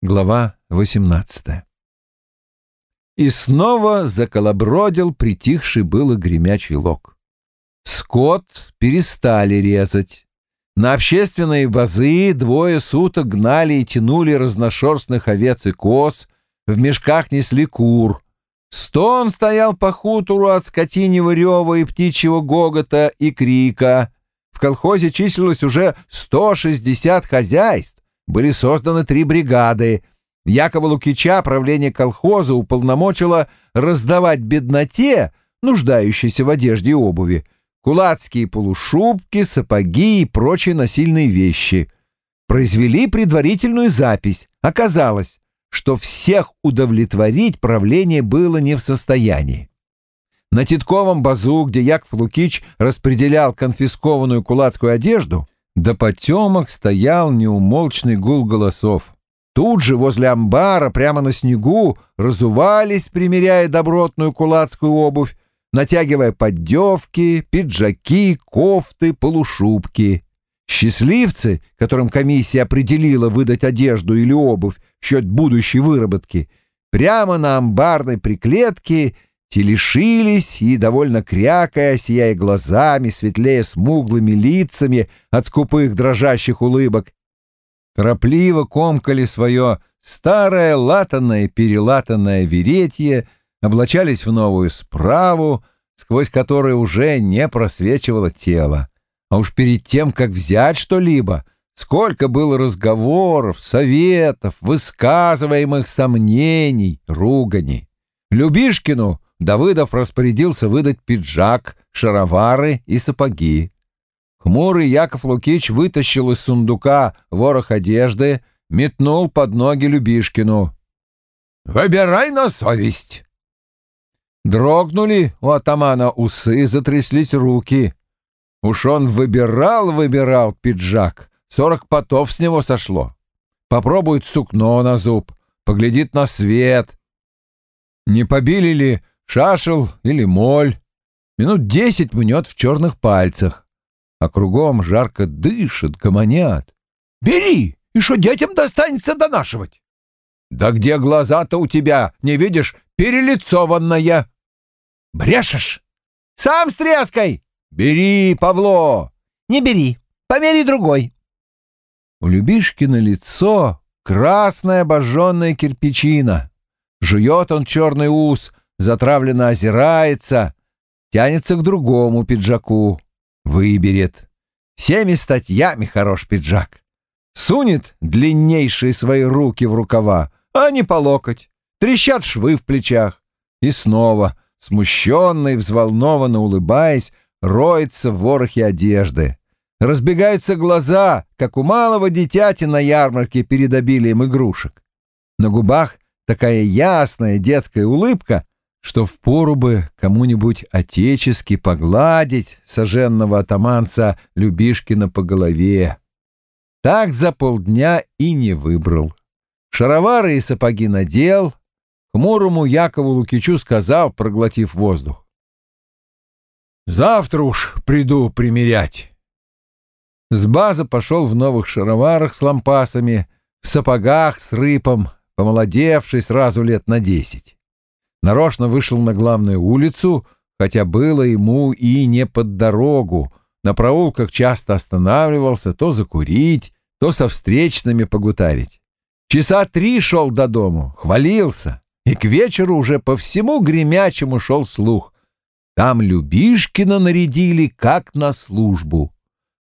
Глава 18 И снова заколобродил притихший было гремячий лог. Скот перестали резать. На общественные базы двое суток гнали и тянули разношерстных овец и коз, в мешках несли кур. Стон стоял по хутору от скотинего рева и птичьего гогота и крика. В колхозе числилось уже 160 хозяйств, были созданы три бригады. Якова Лукича правление колхоза уполномочило раздавать бедноте, нуждающейся в одежде и обуви, кулацкие полушубки, сапоги и прочие насильные вещи. Произвели предварительную запись. Оказалось, что всех удовлетворить правление было не в состоянии. На Титковом базу, где Яков Лукич распределял конфискованную кулацкую одежду, до потемок стоял неумолчный гул голосов. Тут же, возле амбара, прямо на снегу, разувались, примеряя добротную кулацкую обувь, натягивая поддевки, пиджаки, кофты, полушубки. Счастливцы, которым комиссия определила выдать одежду или обувь в счет будущей выработки, прямо на амбарной приклетке телешились и, довольно крякая, сияя глазами, светлее смуглыми лицами от скупых дрожащих улыбок, торопливо комкали свое старое латанное-перелатанное веретье, облачались в новую справу, сквозь которую уже не просвечивало тело. А уж перед тем, как взять что-либо, сколько было разговоров, советов, высказываемых сомнений, руганий. Любишкину Давыдов распорядился выдать пиджак, шаровары и сапоги. Хмурый Яков Лукич вытащил из сундука ворох одежды, метнул под ноги Любишкину. «Выбирай на совесть!» Дрогнули у атамана усы, затряслись руки. Уж он выбирал-выбирал пиджак, сорок потов с него сошло. Попробует сукно на зуб, поглядит на свет. Не побили ли шашел или моль? Минут десять мнет в черных пальцах, а кругом жарко дышит, гомонят. «Бери, и что детям достанется донашивать?» «Да где глаза-то у тебя, не видишь, перелицованная?» «Брешешь? Сам с треской!» «Бери, Павло!» «Не бери, помери другой!» У Любишкина лицо красная обожженная кирпичина. Жует он черный ус, затравленно озирается, тянется к другому пиджаку, выберет. Всеми статьями хорош пиджак. Сунет длиннейшие свои руки в рукава, а не по локоть. Трещат швы в плечах. И снова, смущенно и взволнованно улыбаясь, роется в ворохе одежды. Разбегаются глаза, как у малого дитяти на ярмарке перед обилием игрушек. На губах такая ясная детская улыбка, что впору бы кому-нибудь отечески погладить соженного атаманца Любишкина по голове. Так за полдня и не выбрал. Шаровары и сапоги надел, хмурому Якову Лукичу сказал, проглотив воздух. Завтра уж приду примерять. С база пошел в новых шароварах с лампасами, в сапогах с рыпом, помолодевший сразу лет на десять. Нарочно вышел на главную улицу, хотя было ему и не под дорогу. На проулках часто останавливался то закурить, то со встречными погутарить. Часа три шел до дому, хвалился, и к вечеру уже по всему гремячему шел слух. Там Любишкина нарядили как на службу.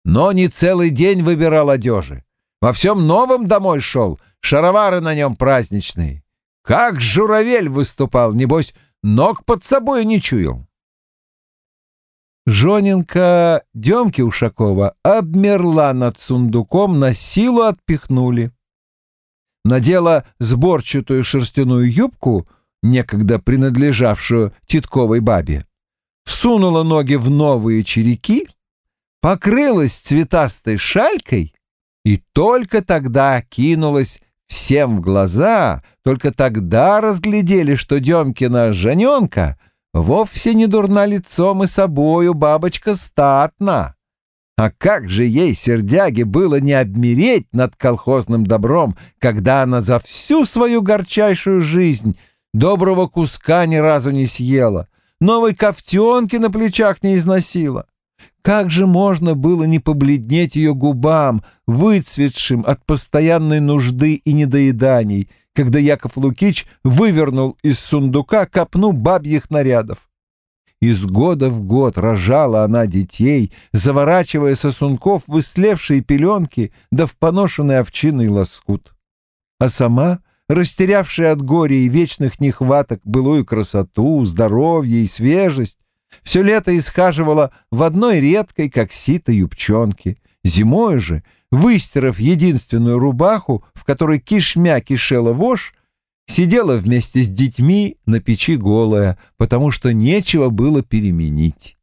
Но не целый день выбирал одежи. Во всем новом домой шел, шаровары на нем праздничные. Как журавель выступал, небось, ног под собой не чуял. Жоненка Демки Ушакова обмерла над сундуком, на силу отпихнули. Надела сборчатую шерстяную юбку, некогда принадлежавшую Титковой бабе, сунула ноги в новые череки, покрылась цветастой шалькой и только тогда кинулась всем в глаза, только тогда разглядели, что Демкина Жаненка вовсе не дурна лицом и собою бабочка статна. А как же ей, сердяге, было не обмереть над колхозным добром, когда она за всю свою горчайшую жизнь доброго куска ни разу не съела, новой ковтенки на плечах не износила. Как же можно было не побледнеть ее губам, выцветшим от постоянной нужды и недоеданий, когда Яков Лукич вывернул из сундука копну бабьих нарядов? Из года в год рожала она детей, заворачивая сосунков в истлевшие пеленки да в поношенный овчинный лоскут. А сама растерявшая от горя и вечных нехваток былую красоту, здоровье и свежесть, все лето исхаживала в одной редкой, как сито, юбчонке. Зимой же, выстирав единственную рубаху, в которой кишмя кишела вошь, сидела вместе с детьми на печи голая, потому что нечего было переменить.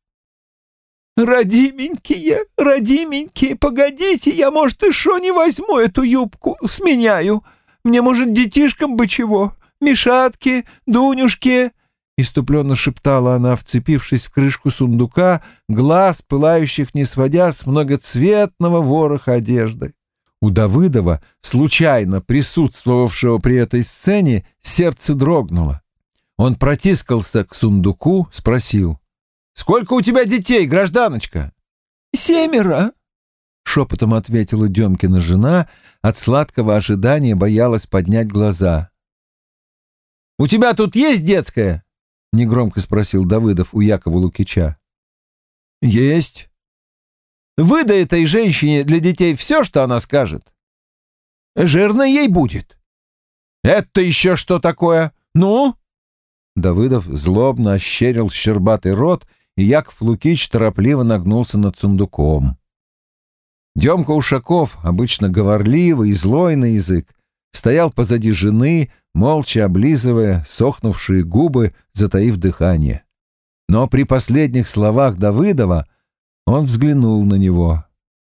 «Родименькие, родименькие, погодите, я, может, и шо не возьму эту юбку, сменяю. Мне, может, детишкам бы чего? Мишатки, Дунюшки?» Иступленно шептала она, вцепившись в крышку сундука, глаз, пылающих не сводя с многоцветного вороха одежды. У Давыдова, случайно присутствовавшего при этой сцене, сердце дрогнуло. Он протискался к сундуку, спросил. «Сколько у тебя детей, гражданочка?» «Семеро», — шепотом ответила Демкина жена, от сладкого ожидания боялась поднять глаза. «У тебя тут есть детская?» — негромко спросил Давыдов у Якова Лукича. «Есть». «Выдай этой женщине для детей все, что она скажет». «Жирно ей будет». «Это еще что такое? Ну?» Давыдов злобно ощерил щербатый рот, и Яков Лукич торопливо нагнулся над сундуком. Демка Ушаков, обычно говорливый и злой на язык, стоял позади жены, молча облизывая сохнувшие губы, затаив дыхание. Но при последних словах Давыдова он взглянул на него.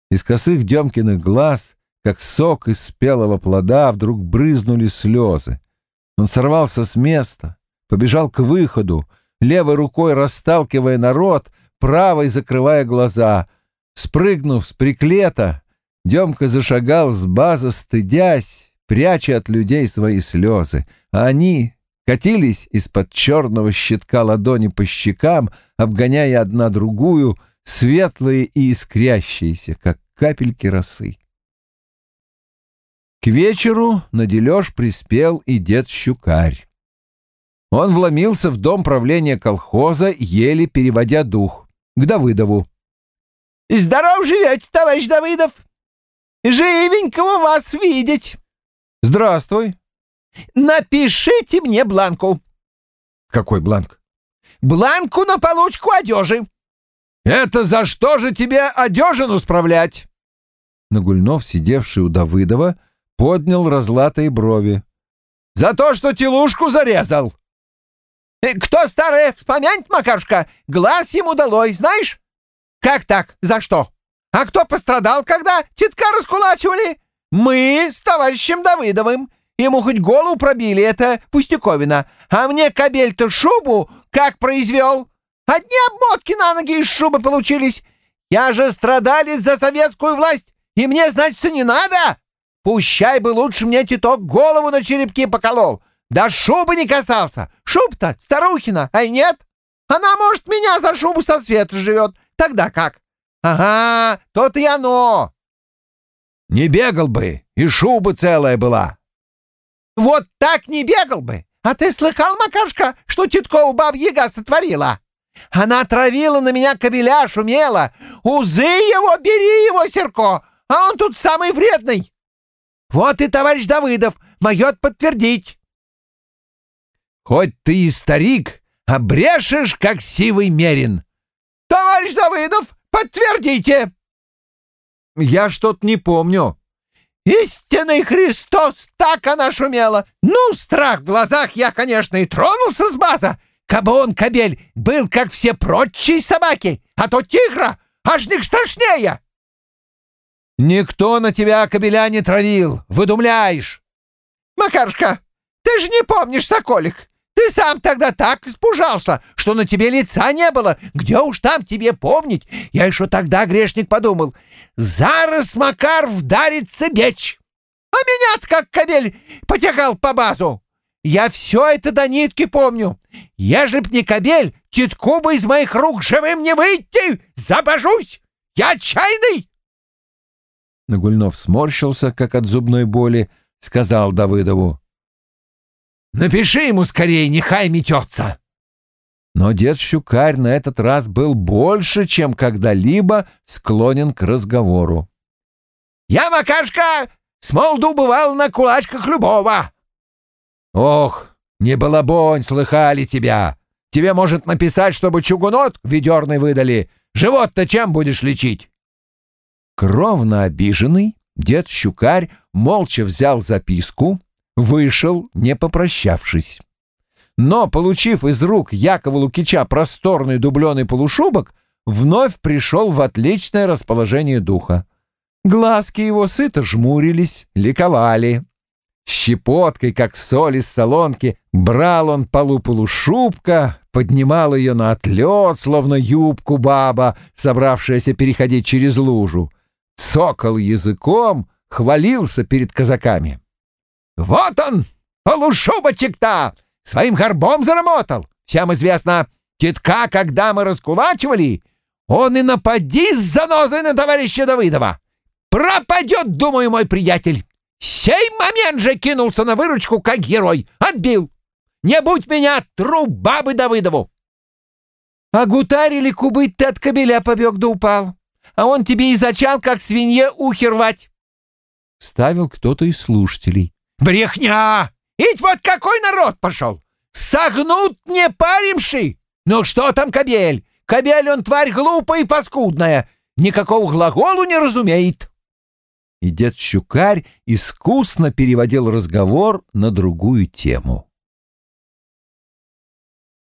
Из косых Демкиных глаз, как сок из спелого плода, вдруг брызнули слезы. Он сорвался с места, побежал к выходу, левой рукой расталкивая народ, правой закрывая глаза — Спрыгнув с приклета, Демка зашагал с база, стыдясь, пряча от людей свои слезы, а они катились из-под черного щитка ладони по щекам, обгоняя одна другую, светлые и искрящиеся, как капельки росы. К вечеру на дележ приспел и дед Щукарь. Он вломился в дом правления колхоза, еле переводя дух, к Давыдову. Здоров живете, товарищ Давыдов! Живенького вас видеть!» «Здравствуй!» «Напишите мне бланку!» «Какой бланк?» «Бланку на получку одежи!» «Это за что же тебе одежину справлять?» Нагульнов, сидевший у Давыдова, поднял разлатые брови. «За то, что телушку зарезал!» «Э, «Кто старый, вспомянь, Макарушка, глаз ему долой, знаешь?» «Как так? За что? А кто пострадал, когда титка раскулачивали? Мы с товарищем Давыдовым. Ему хоть голову пробили, это пустяковина. А мне кобель-то шубу как произвел? Одни обмотки на ноги из шубы получились. Я же страдалец за советскую власть, и мне, значит, не надо? Пущай бы лучше мне титок голову на черепки поколол. Да шубы не касался. Шуб-то старухина, ай нет? Она, может, меня за шубу со света живет. Тогда как? Ага, то-то и оно. Не бегал бы, и шуба целая была. Вот так не бегал бы. А ты слыхал, Макашка, что Титкова баб-яга сотворила? Она травила на меня кобеля, шумела. Узы его, бери его, Серко, а он тут самый вредный. Вот и товарищ Давыдов могет подтвердить. Хоть ты и старик, обрешешь, как сивый мерин. «Товарищ Давыдов, подтвердите!» «Я что-то не помню». «Истинный Христос, так она шумела! Ну, страх в глазах я, конечно, и тронулся с база, кабы он, кобель, был, как все прочие собаки, а то тигра, аж них страшнее!» «Никто на тебя кобеля не травил, выдумляешь!» «Макарушка, ты же не помнишь, Соколик, Ты сам тогда так испужался, что на тебе лица не было. Где уж там тебе помнить? Я еще тогда, грешник, подумал. Зараз Макар вдарится бечь. А меня-то как кобель потягал по базу. Я все это до нитки помню. Ежели б не кобель, титку бы из моих рук живым не выйти. Забожусь! Я отчаянный!» Нагульнов сморщился, как от зубной боли, сказал Давыдову. «Напиши ему скорее, нехай метется!» Но дед Щукарь на этот раз был больше, чем когда-либо склонен к разговору. «Я, Макашка, с молду бывал на кулачках любого!» «Ох, не балабонь, слыхали тебя! Тебе может написать, чтобы чугунот ведерный выдали. Живот-то чем будешь лечить?» Кровно обиженный, дед Щукарь молча взял записку, вышел, не попрощавшись. Но, получив из рук Якова Лукича просторный дубленый полушубок, вновь пришел в отличное расположение духа. Глазки его сыто жмурились, ликовали. Щепоткой, как соль из солонки, брал он полу полушубка, поднимал ее на отлет, словно юбку баба, собравшаяся переходить через лужу. Цокал языком, хвалился перед казаками. «Вот он, полушубочек-то! Своим горбом заработал! Всем известно, тетка, когда мы раскулачивали, он и напади с занозой на товарища Давыдова! Пропадет, думаю, мой приятель!» Сей момент же кинулся на выручку, как герой. Отбил. Не будь меня, труба бы Давыдову. А гутарили кубыть ты от кобеля побег да упал. А он тебе и зачал, как свинье, ухи рвать. Ставил кто-то из слушателей. Брехня! Ить вот какой народ пошел! Согнут не паримши! Ну что там кобель? Кобель он тварь глупая и паскудная. Никакого глаголу не разумеет и дед Щукарь искусно переводил разговор на другую тему.